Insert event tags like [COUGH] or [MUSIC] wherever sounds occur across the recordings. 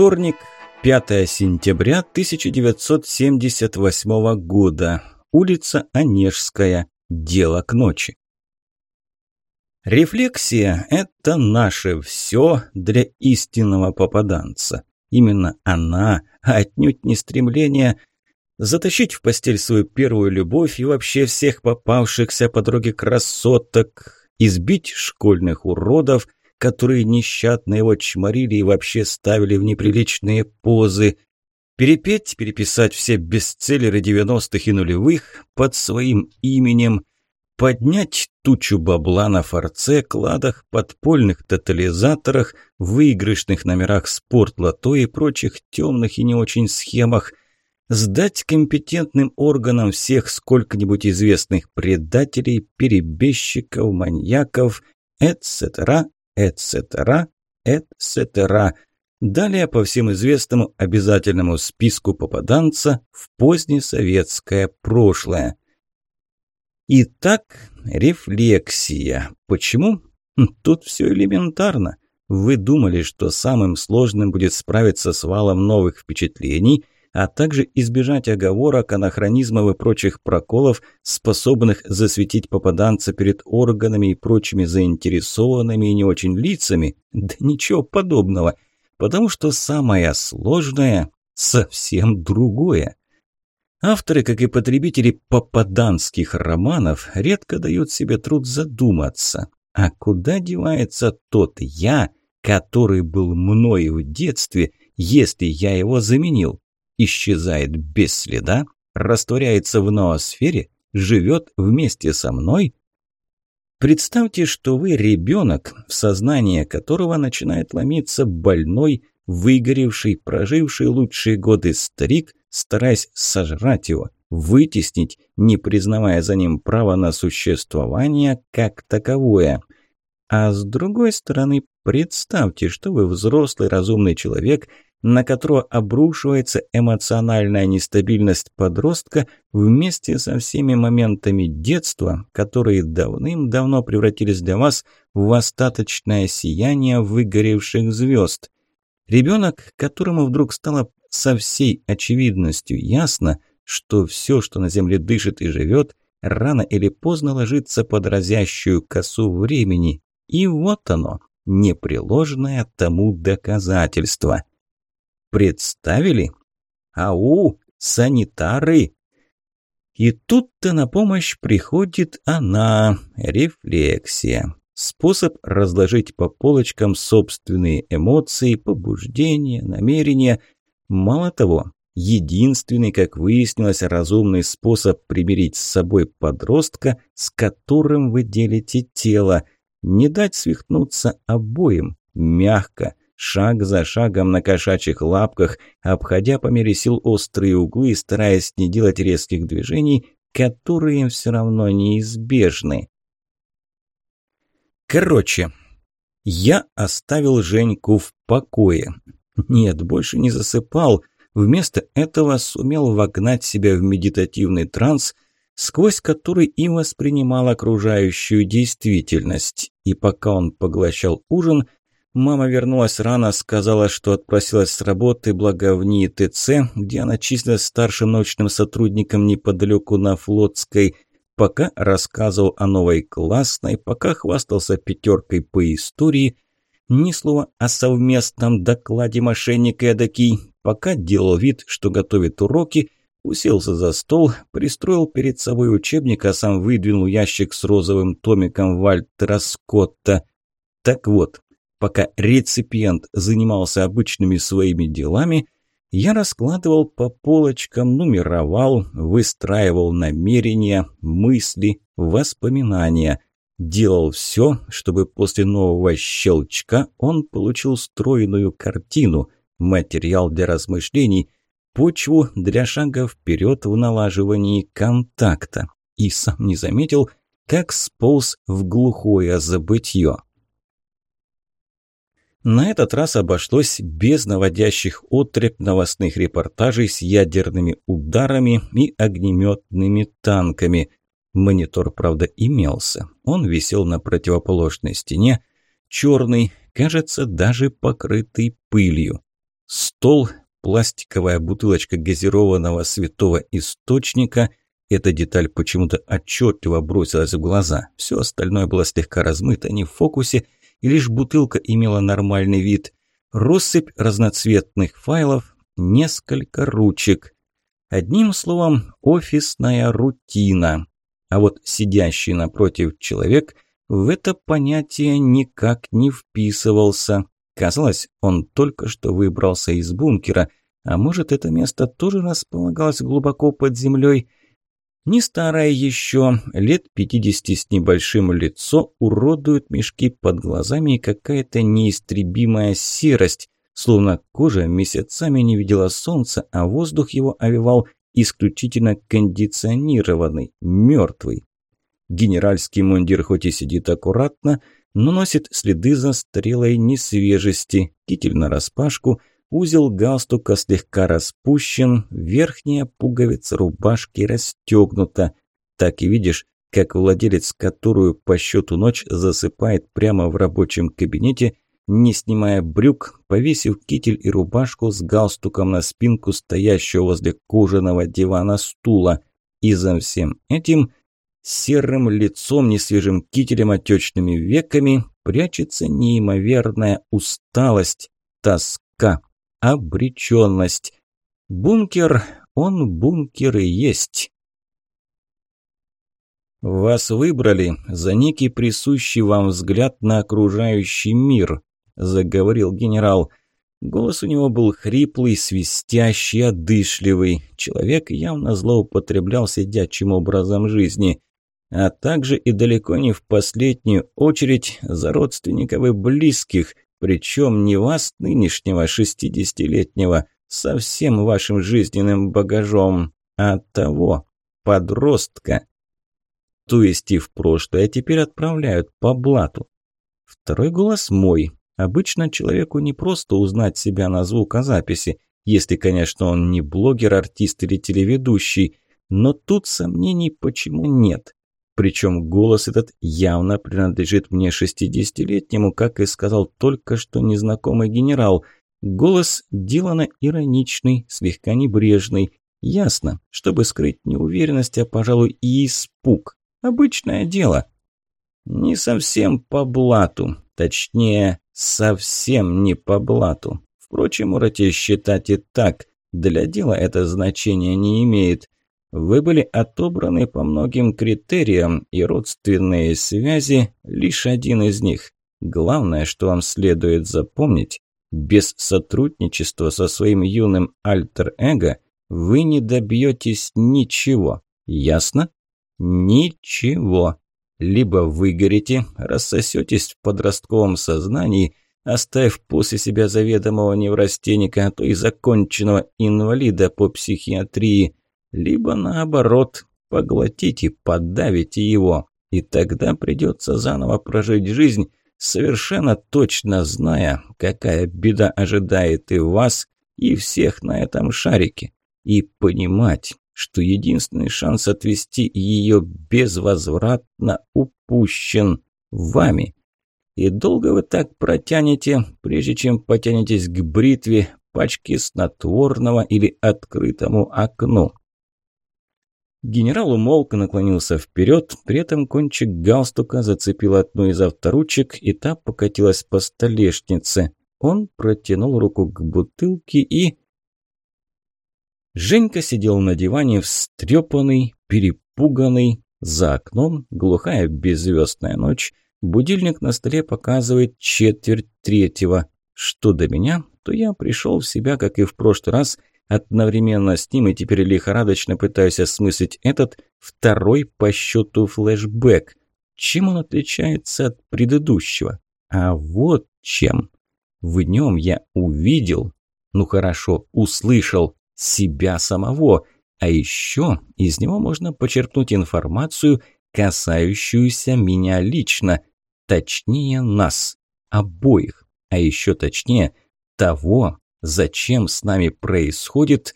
Вторник, 5 сентября 1978 года. Улица Онежская. Дело к ночи. Рефлексия – это наше все для истинного попаданца. Именно она, а отнюдь не стремление затащить в постель свою первую любовь и вообще всех попавшихся по дороге красоток, избить школьных уродов, которые нещадно его чморили и вообще ставили в неприличные позы, перепеть, переписать все бестселлеры 90-х и нулевых под своим именем, поднять тучу бабла на форце, кладах, подпольных тотализаторах, выигрышных номерах спортлото и прочих темных и не очень схемах, сдать компетентным органам всех сколько-нибудь известных предателей, перебежчиков, маньяков, etc., etc., etc., Далее по всем известному обязательному списку попаданца в позднесоветское прошлое. Итак, рефлексия. Почему? Хм, тут все элементарно. Вы думали, что самым сложным будет справиться с валом новых впечатлений, а также избежать оговорок, анахронизмов и прочих проколов, способных засветить попаданца перед органами и прочими заинтересованными и не очень лицами? Да ничего подобного – потому что самое сложное – совсем другое. Авторы, как и потребители попаданских романов, редко дают себе труд задуматься, а куда девается тот «я», который был мной в детстве, если я его заменил? Исчезает без следа, растворяется в ноосфере, живет вместе со мной – Представьте, что вы ребенок, в сознание которого начинает ломиться больной, выгоревший, проживший лучшие годы старик, стараясь сожрать его, вытеснить, не признавая за ним права на существование как таковое. А с другой стороны, представьте, что вы взрослый разумный человек – на которого обрушивается эмоциональная нестабильность подростка вместе со всеми моментами детства, которые давным-давно превратились для вас в остаточное сияние выгоревших звезд. Ребенок, которому вдруг стало со всей очевидностью ясно, что все, что на земле дышит и живет, рано или поздно ложится под разящую косу времени. И вот оно, непреложное тому доказательство. Представили? Ау, санитары! И тут-то на помощь приходит она, рефлексия. Способ разложить по полочкам собственные эмоции, побуждения, намерения. Мало того, единственный, как выяснилось, разумный способ примирить с собой подростка, с которым вы делите тело. Не дать свихнуться обоим, мягко, шаг за шагом на кошачьих лапках, обходя по мере сил острые углы и стараясь не делать резких движений, которые все равно неизбежны. Короче, я оставил Женьку в покое. Нет, больше не засыпал. Вместо этого сумел вогнать себя в медитативный транс, сквозь который и воспринимал окружающую действительность. И пока он поглощал ужин – Мама вернулась рано, сказала, что отпросилась с работы, благо в НИИ ТЦ, где она числилась старшим научным сотрудником неподалеку на Флотской, пока рассказывал о новой классной, пока хвастался пятеркой по истории, ни слова о совместном докладе мошенника эдакий, пока делал вид, что готовит уроки, уселся за стол, пристроил перед собой учебник, а сам выдвинул ящик с розовым томиком Вальтера Скотта. Так вот, Пока реципиент занимался обычными своими делами, я раскладывал по полочкам, нумеровал, выстраивал намерения, мысли, воспоминания. Делал все, чтобы после нового щелчка он получил стройную картину, материал для размышлений, почву для шага вперед в налаживании контакта. И сам не заметил, как сполз в глухое забытье. На этот раз обошлось без наводящих отреп новостных репортажей с ядерными ударами и огнеметными танками. Монитор, правда, имелся. Он висел на противоположной стене, черный, кажется, даже покрытый пылью. стол, пластиковая бутылочка газированного святого источника. Эта деталь почему-то отчетливо бросилась в глаза. Все остальное было слегка размыто, не в фокусе, и лишь бутылка имела нормальный вид. Россыпь разноцветных файлов, несколько ручек. Одним словом, офисная рутина. А вот сидящий напротив человек в это понятие никак не вписывался. Казалось, он только что выбрался из бункера, а может, это место тоже располагалось глубоко под землей. Не старое еще, лет пятидесяти с небольшим лицо, уродуют мешки под глазами и какая-то неистребимая серость, словно кожа месяцами не видела солнца, а воздух его овивал исключительно кондиционированный, мертвый. Генеральский мундир хоть и сидит аккуратно, но носит следы застарелой несвежести, китель нараспашку, узел галстука слегка распущен, верхняя пуговица рубашки расстегнута. Так и видишь, как владелец, которую по счету ночь засыпает прямо в рабочем кабинете, не снимая брюк, повесив китель и рубашку с галстуком на спинку стоящего возле кожаного дивана стула. И за всем этим серым лицом, несвежим кителем, отечными веками прячется неимоверная усталость, тоска, обреченность. Бункер, он бункер и есть. «Вас выбрали за некий присущий вам взгляд на окружающий мир», заговорил генерал. Голос у него был хриплый, свистящий, одышливый. Человек явно злоупотреблял сидячим образом жизни. А также и далеко не в последнюю очередь за родственников и близких, причем не вас, нынешнего шестидесятилетнего, со всем вашим жизненным багажом, а того, подростка. То есть и в прошлое теперь отправляют по блату. Второй голос мой, Обычно человеку не просто узнать себя на звукозаписи, если, конечно, он не блогер, артист или телеведущий, но тут сомнений почему нет. Причем голос этот явно принадлежит мне шестидесятилетнему, как и сказал только что незнакомый генерал. Голос Дилана ироничный, слегка небрежный. Ясно, чтобы скрыть неуверенность, а, пожалуй, и испуг. Обычное дело. Не совсем по блату, точнее, совсем не по блату. Впрочем, можете считать и так. Для дела это значение не имеет. Вы были отобраны по многим критериям, и родственные связи – лишь один из них. Главное, что вам следует запомнить, без сотрудничества со своим юным альтер-эго вы не добьетесь ничего. Ясно? Ничего либо выгорите, рассосетесь в подростковом сознании, оставив после себя заведомого неврастенника, а то и законченного инвалида по психиатрии, либо наоборот, поглотите, подавите его, и тогда придется заново прожить жизнь, совершенно точно зная, какая беда ожидает и вас, и всех на этом шарике, и понимать, что единственный шанс отвести ее безвозвратно упущен вами. И долго вы так протянете, прежде чем потянетесь к бритве, пачке снотворного или открытому окну. Генерал умолк и наклонился вперед, при этом кончик галстука зацепил одну из авторучек, и та покатилась по столешнице. Он протянул руку к бутылке и... Женька сидел на диване встрепанный, перепуганный. За окном глухая беззвездная ночь. Будильник на столе показывает четверть третьего. Что до меня, то я пришел в себя, как и в прошлый раз, одновременно с ним и теперь лихорадочно пытаюсь осмыслить этот второй по счету флешбэк. Чем он отличается от предыдущего? А вот чем. В нем я увидел, ну хорошо, услышал себя самого. А еще из него можно почерпнуть информацию, касающуюся меня лично, точнее нас, обоих, а еще точнее того, зачем с нами происходит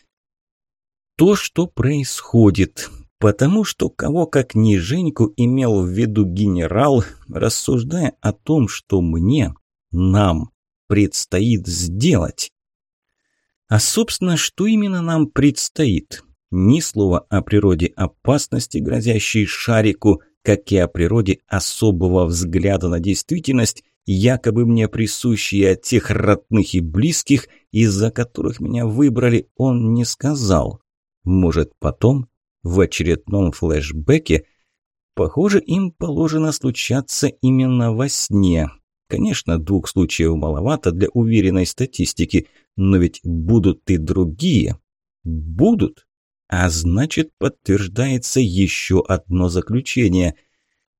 то, что происходит. Потому что кого как не Женьку имел в виду генерал, рассуждая о том, что мне, нам, предстоит сделать. А собственно, что именно нам предстоит? Ни слова о природе опасности, грозящей шарику, как и о природе особого взгляда на действительность, якобы мне присущие от тех родных и близких, из-за которых меня выбрали, он не сказал. Может, потом, в очередном флешбеке, похоже, им положено случаться именно во сне. Конечно, двух случаев маловато для уверенной статистики, но ведь будут и другие. Будут. А значит, подтверждается еще одно заключение.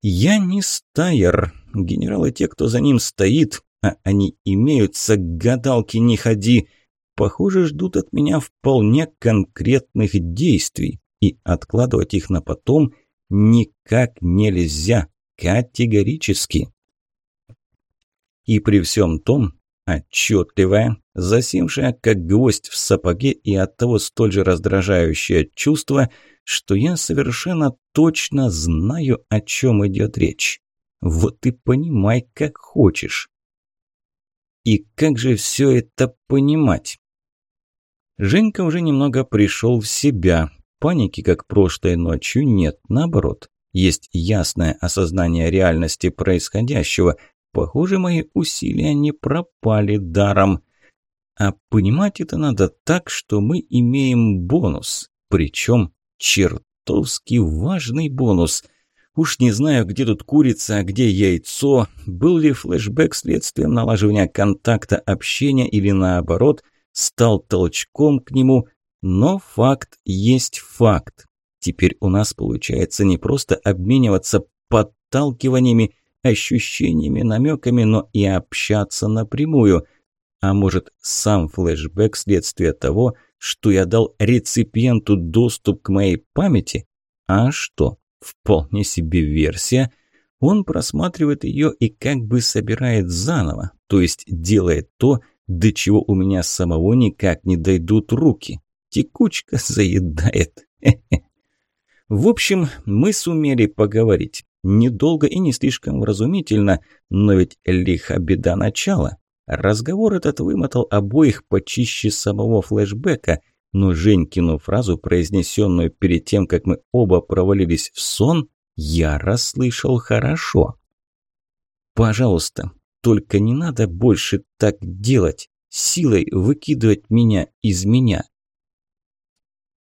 Я не стайер. Генералы те, кто за ним стоит, а они имеются, к не ходи. Похоже, ждут от меня вполне конкретных действий. И откладывать их на потом никак нельзя. Категорически. И при всем том, отчетливое, засевшее как гвоздь в сапоге и оттого столь же раздражающее чувство, что я совершенно точно знаю, о чем идет речь. Вот и понимай, как хочешь. И как же все это понимать? Женька уже немного пришел в себя. Паники, как прошлой ночью, нет, наоборот. Есть ясное осознание реальности происходящего. Похоже, мои усилия не пропали даром. А понимать это надо так, что мы имеем бонус. Причем чертовски важный бонус. Уж не знаю, где тут курица, а где яйцо. Был ли флешбэк следствием налаживания контакта, общения или наоборот, стал толчком к нему. Но факт есть факт. Теперь у нас получается не просто обмениваться подталкиваниями, ощущениями, намеками, но и общаться напрямую. А может, сам флешбэк следствие того, что я дал реципиенту доступ к моей памяти? А что? Вполне себе версия. Он просматривает ее и как бы собирает заново, то есть делает то, до чего у меня самого никак не дойдут руки. Текучка заедает. [LAUGHS] В общем, мы сумели поговорить. Недолго и не слишком вразумительно, но ведь лиха беда начала. Разговор этот вымотал обоих почище самого флешбека, но Женькину фразу, произнесенную перед тем, как мы оба провалились в сон, я расслышал хорошо. «Пожалуйста, только не надо больше так делать, силой выкидывать меня из меня.